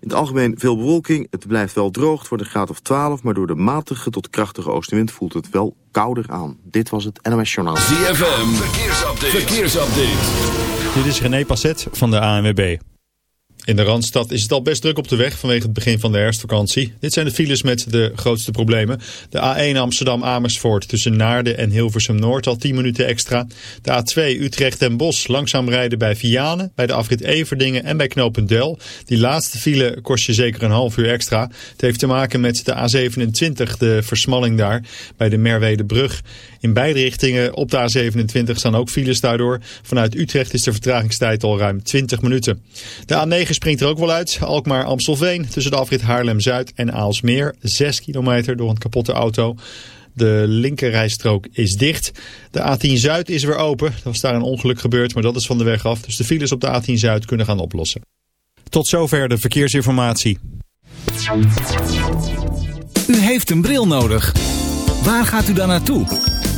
in het algemeen veel bewolking. Het blijft wel droog. Het wordt een graad of 12. Maar door de matige tot krachtige oostenwind voelt het wel kouder aan. Dit was het NOS Journaal. ZFM. Verkeersupdate. Verkeersupdate. Dit is René Passet van de ANWB. In de Randstad is het al best druk op de weg vanwege het begin van de herfstvakantie. Dit zijn de files met de grootste problemen. De A1 Amsterdam-Amersfoort tussen Naarden en Hilversum-Noord al 10 minuten extra. De A2 Utrecht en Bos langzaam rijden bij Vianen, bij de afrit Everdingen en bij Knopendel. Die laatste file kost je zeker een half uur extra. Het heeft te maken met de A27, de versmalling daar, bij de Merwedebrug. In beide richtingen op de A27 staan ook files daardoor. Vanuit Utrecht is de vertragingstijd al ruim 20 minuten. De A9 springt er ook wel uit. Alkmaar-Amstelveen tussen de afrit Haarlem-Zuid en Aalsmeer. 6 kilometer door een kapotte auto. De linkerrijstrook is dicht. De A10 Zuid is weer open. Er was daar een ongeluk gebeurd, maar dat is van de weg af. Dus de files op de A10 Zuid kunnen gaan oplossen. Tot zover de verkeersinformatie. U heeft een bril nodig. Waar gaat u dan naartoe?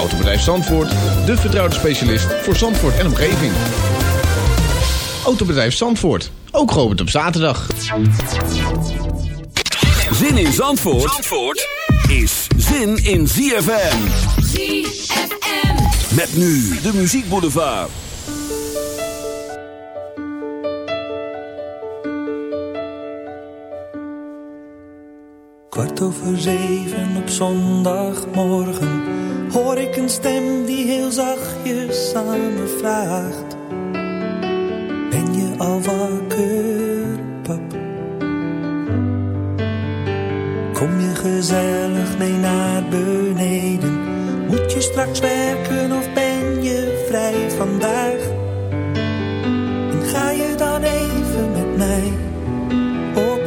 Autobedrijf Zandvoort, de vertrouwde specialist voor Zandvoort en omgeving. Autobedrijf Zandvoort, ook geopend op zaterdag. Zin in Zandvoort, Zandvoort is zin in ZFM. ZFM. Met nu de muziekboulevard. Kwart over zeven op zondagmorgen hoor ik een stem die heel zachtjes aan me vraagt: Ben je al wakker, pap? Kom je gezellig mee naar beneden? Moet je straks werken of ben je vrij vandaag? En ga je dan even met mij op?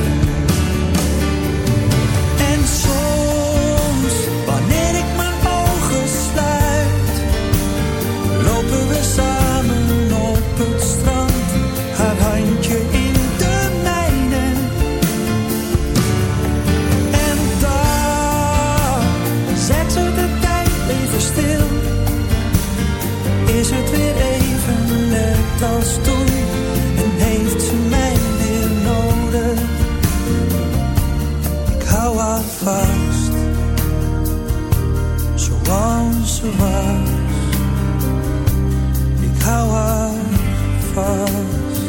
Vast, zoals ze was. Ik hou haar vast.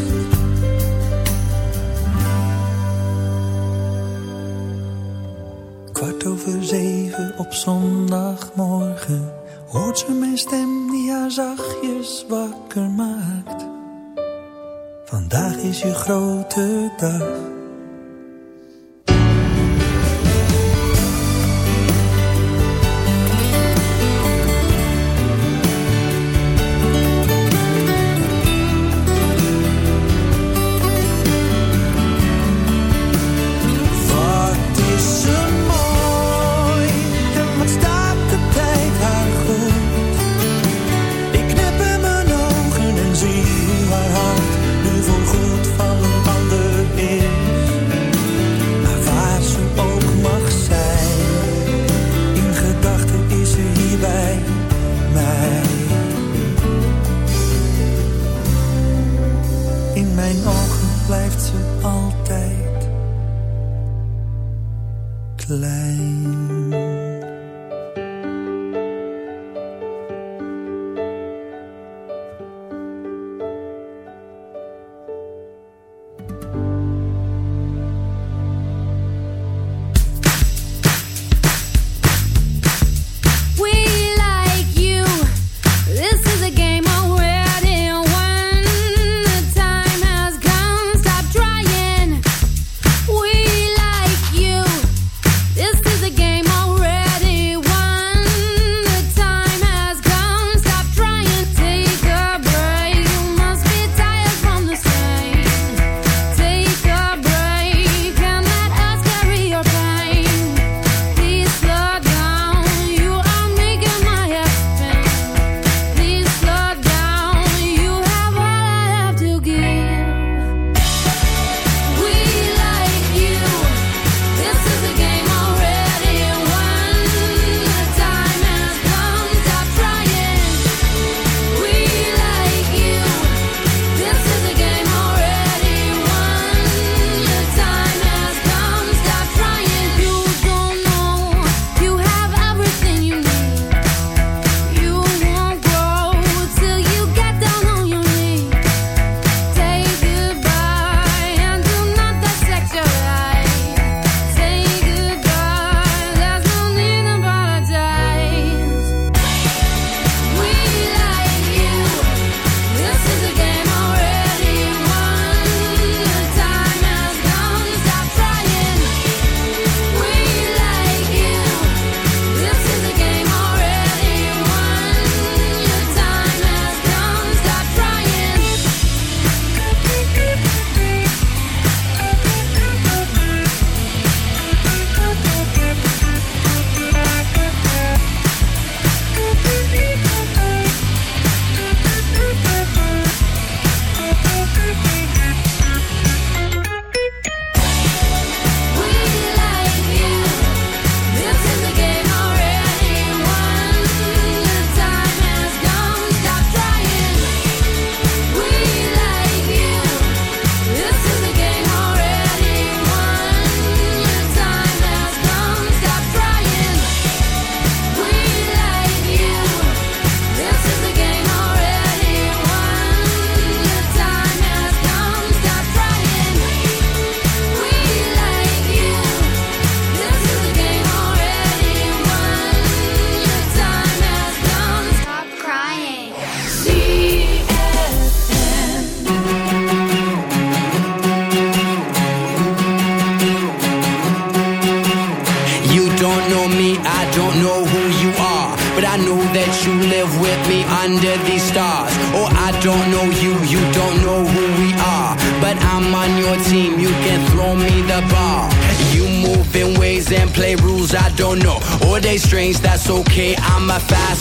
Kwart over zeven op zondagmorgen hoort ze mijn stem die haar zachtjes wakker maakt. Vandaag is je grote dag.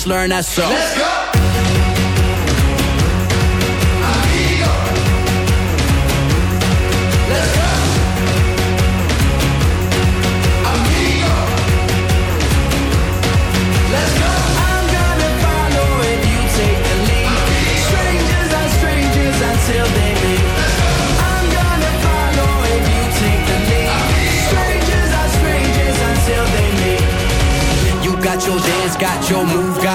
A fast learner, so. Let's go! Amigo Amigo Let's go I'm gonna follow if you take the lead strangers are strangers until they meet I'm gonna follow if you take the lead strangers are strangers until they meet you got your dance, got your move,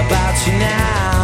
About you now.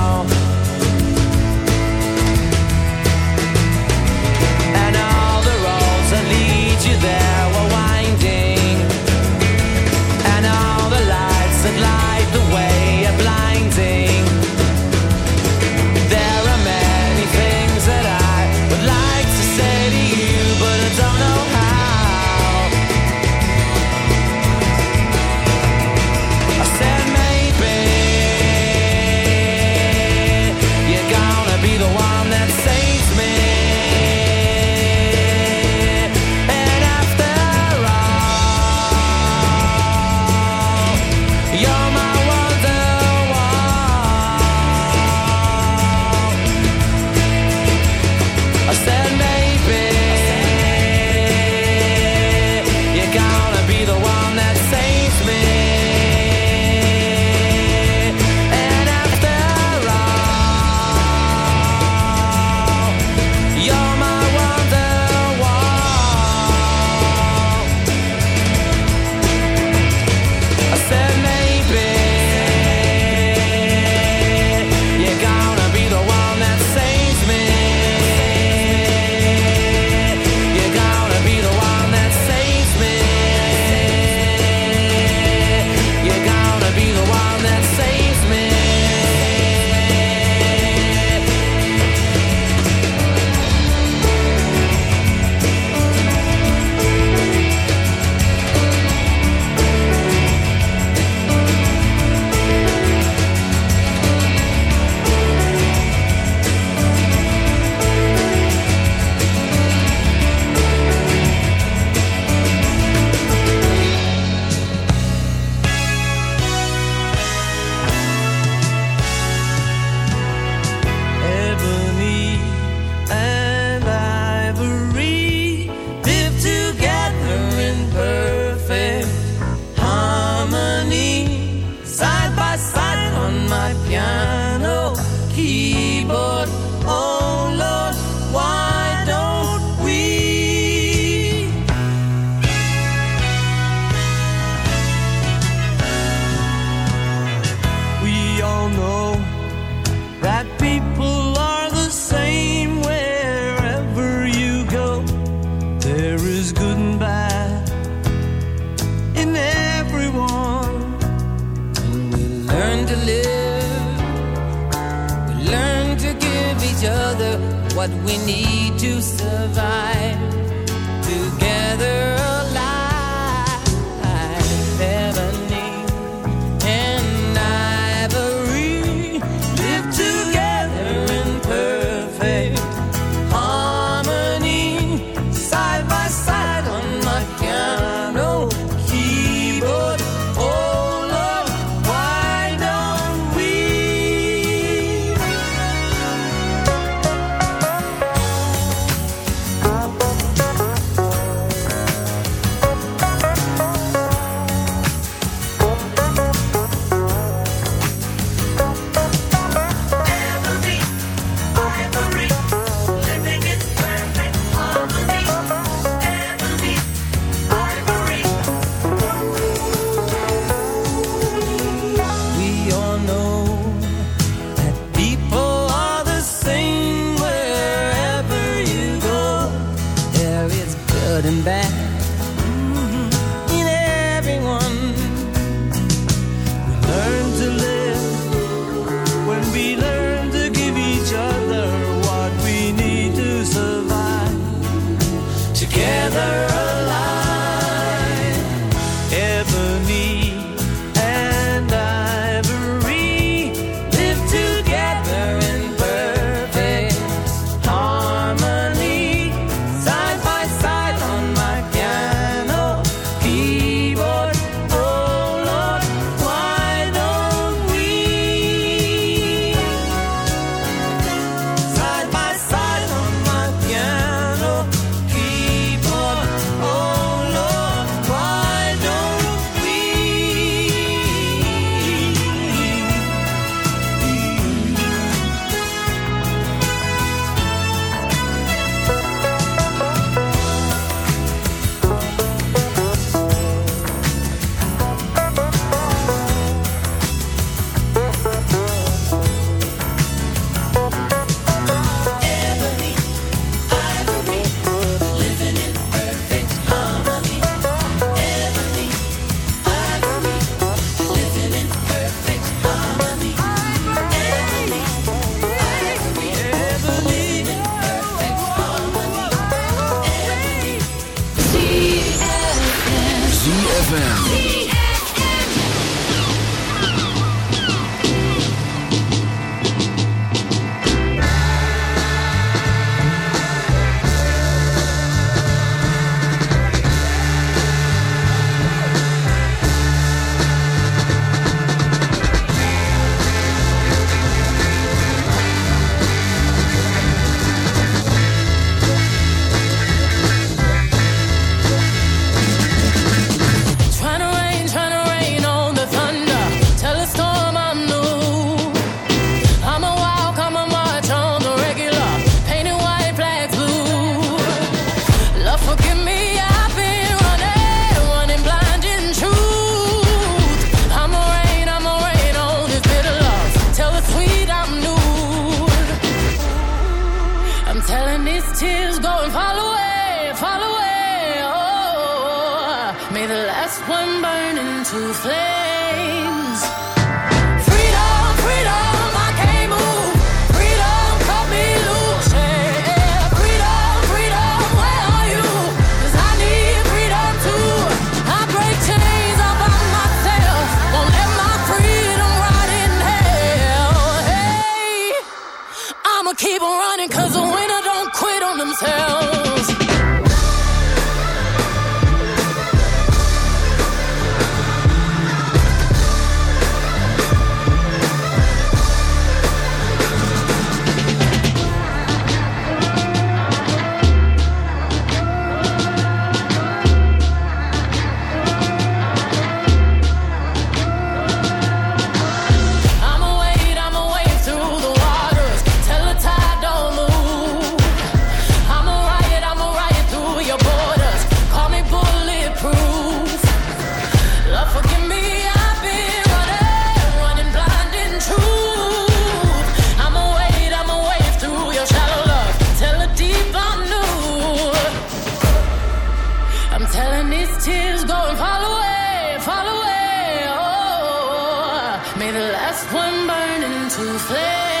the last one burning to flame.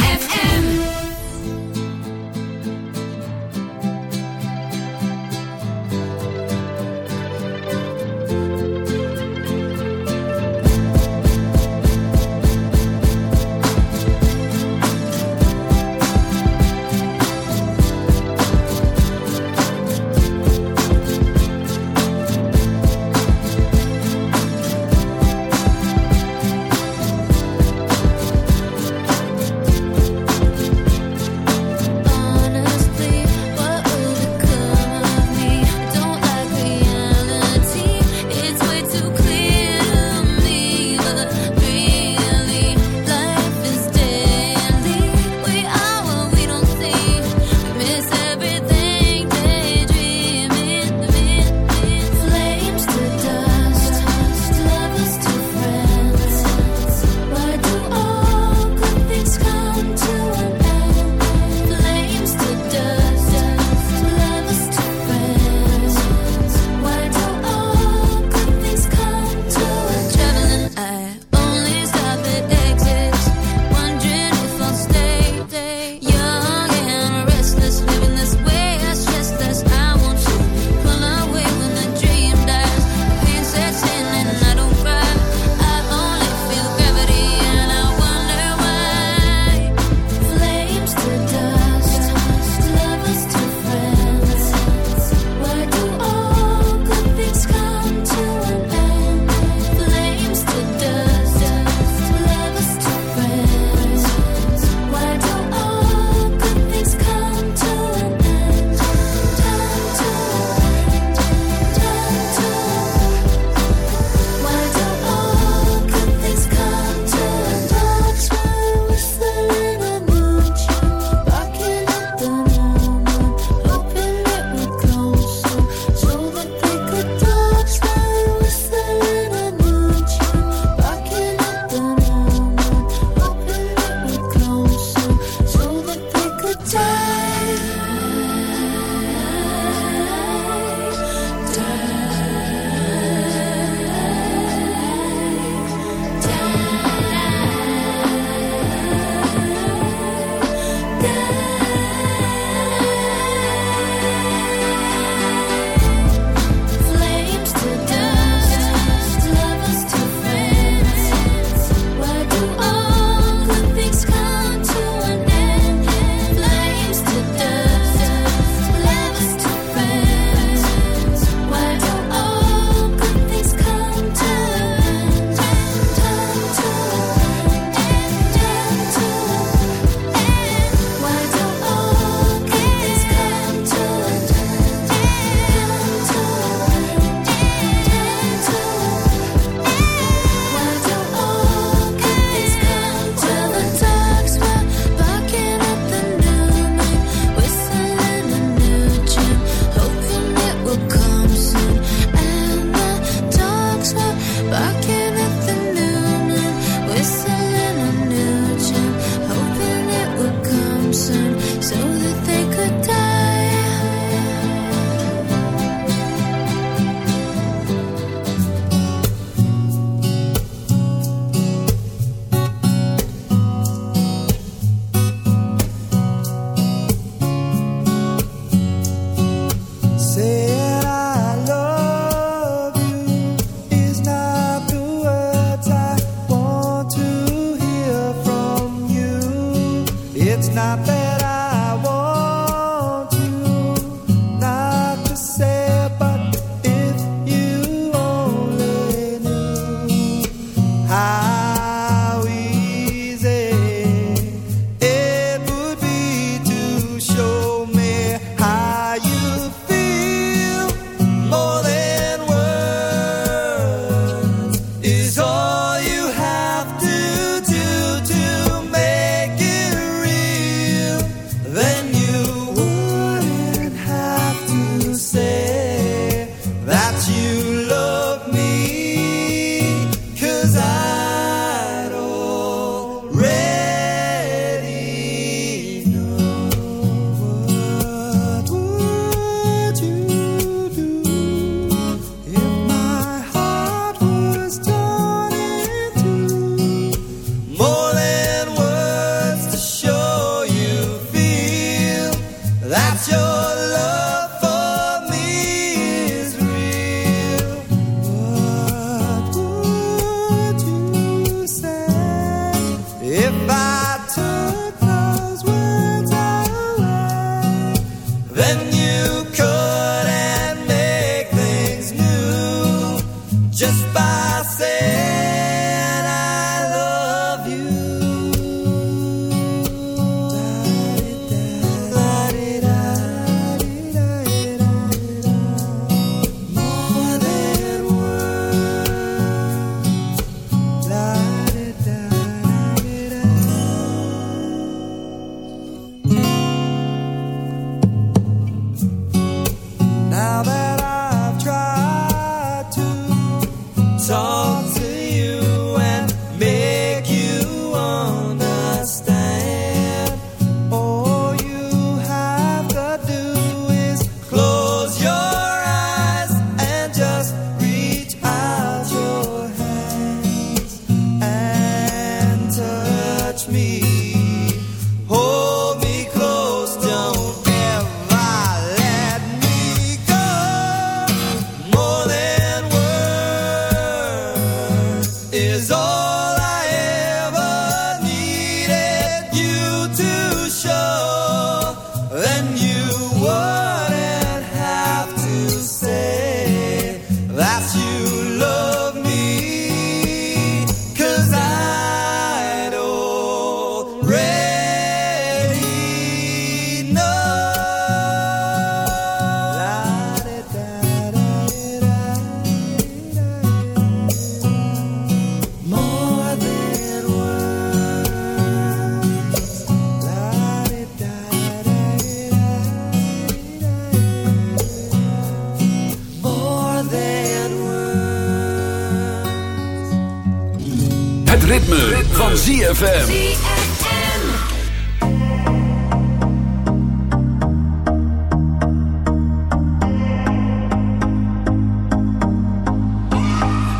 Het ritme, ritme. van ZFM.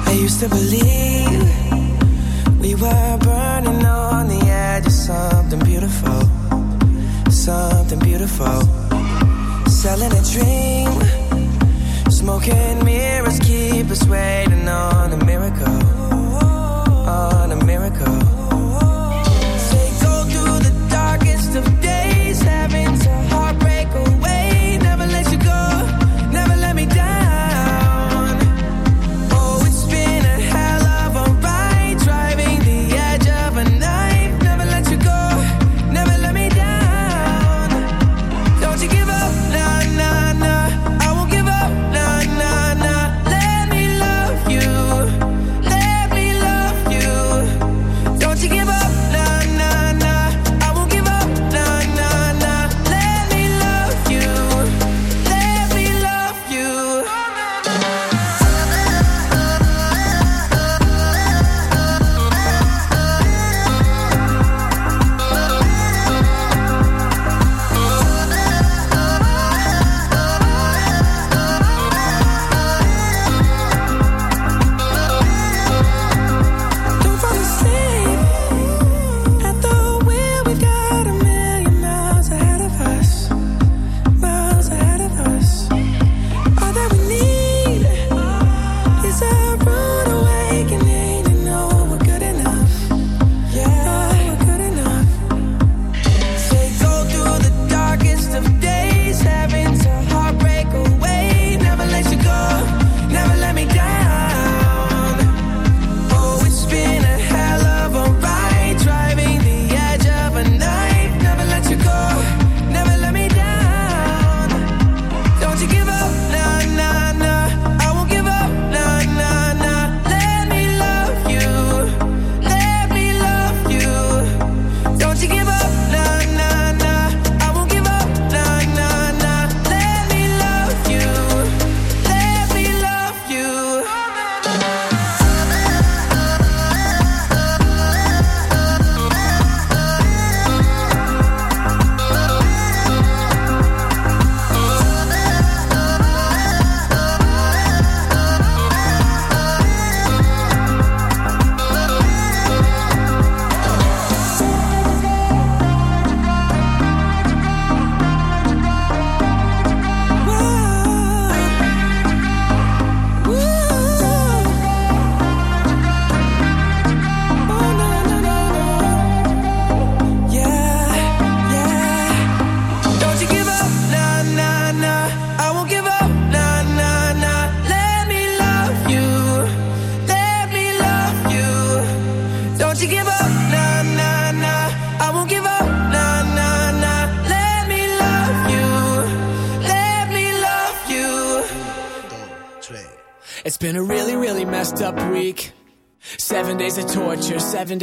I used to believe we were burning on the edge of something beautiful. Something beautiful. Selling a dream. Smoking mirrors keep us waiting on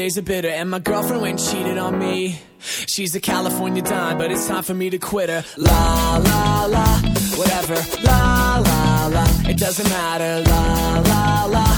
days of bitter, and my girlfriend went cheated on me. She's a California dime, but it's time for me to quit her. La la la, whatever. La la la, it doesn't matter. La la la,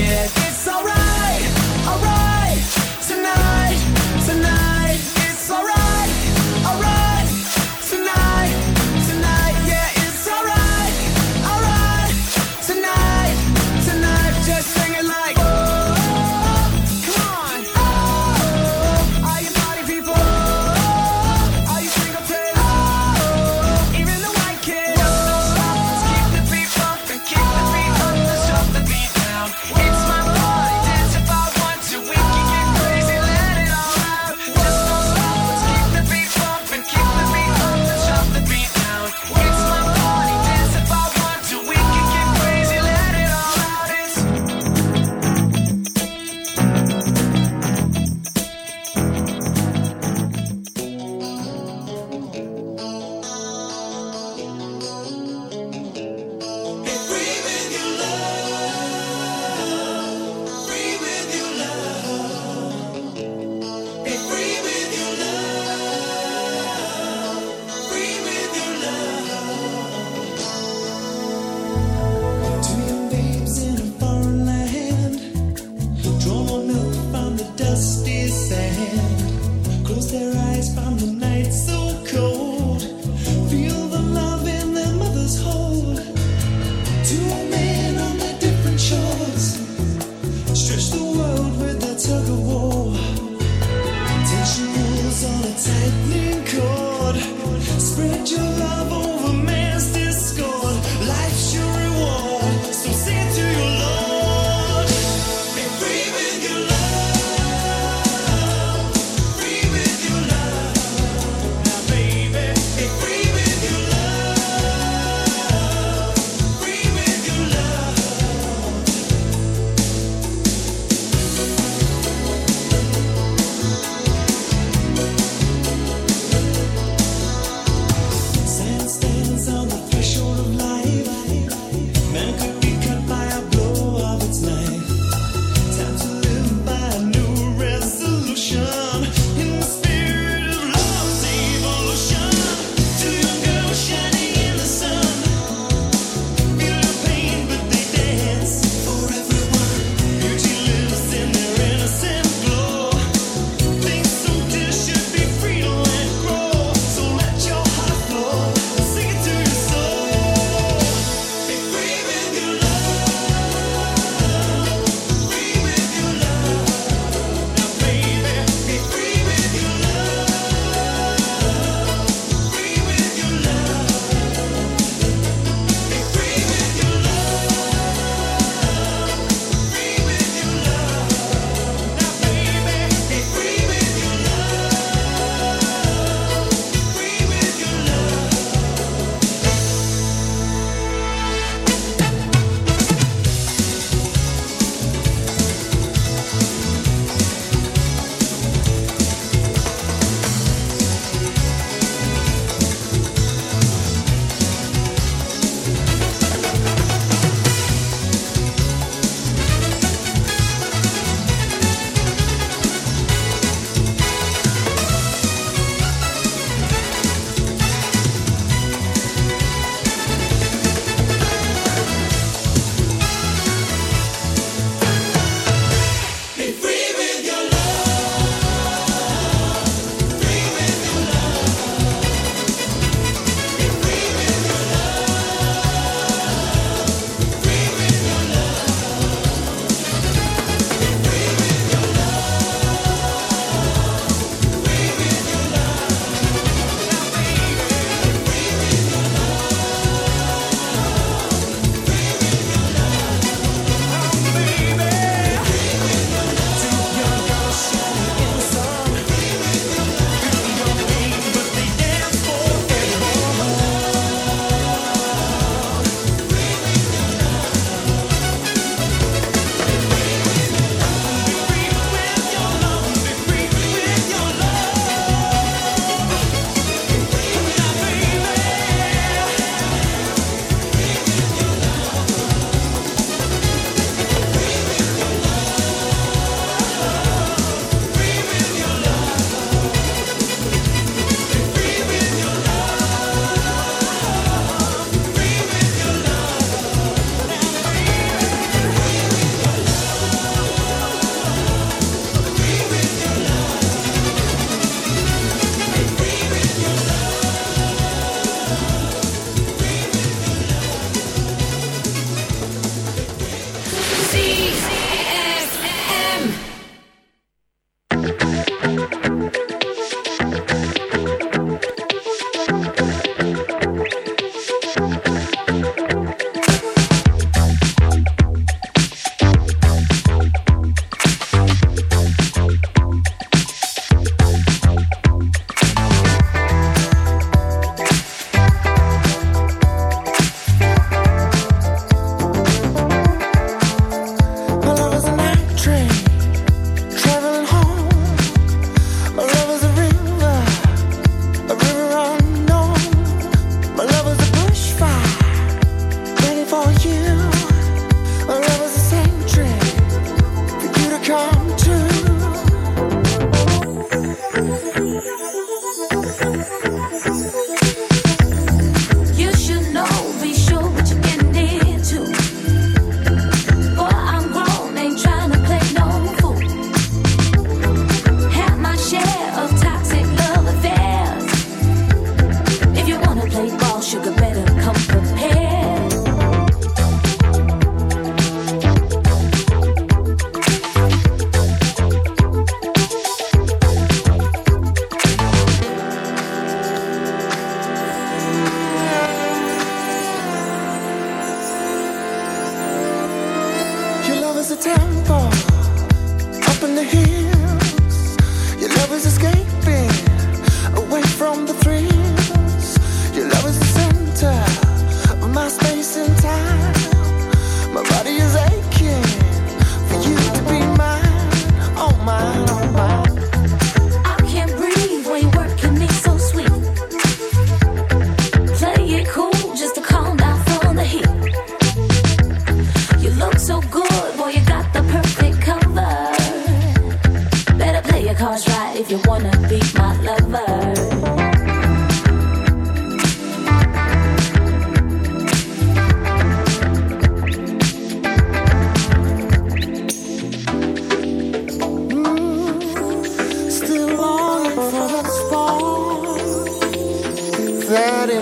get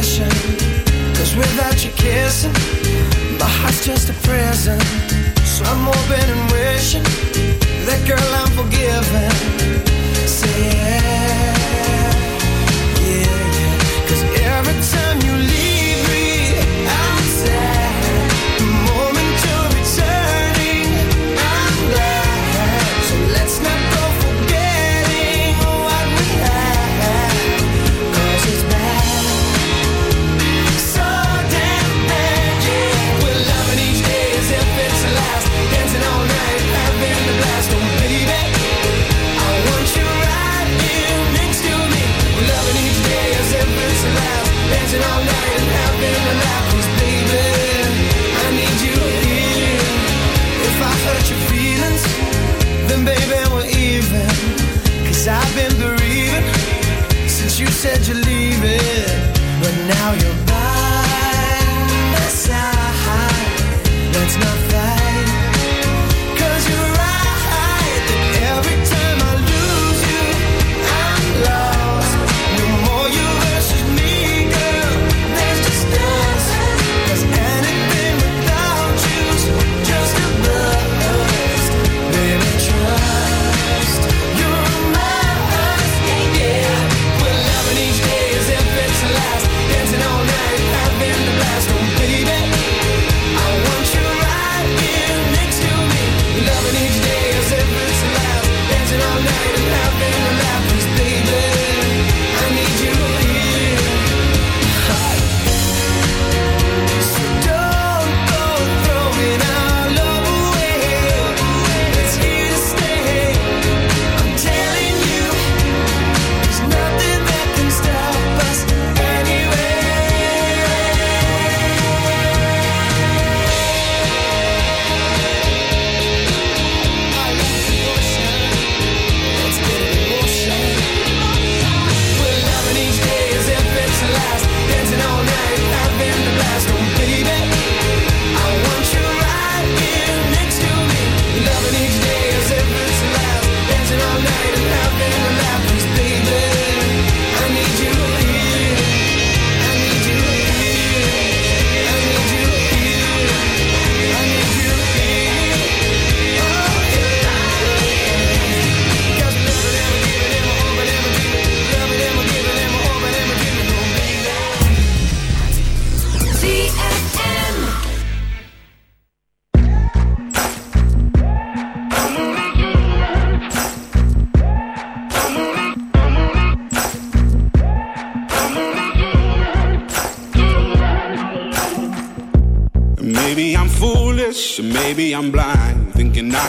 Cause without your kissing My heart's just a prison. So I'm hoping and wishing That girl I'm forgiving Say yeah.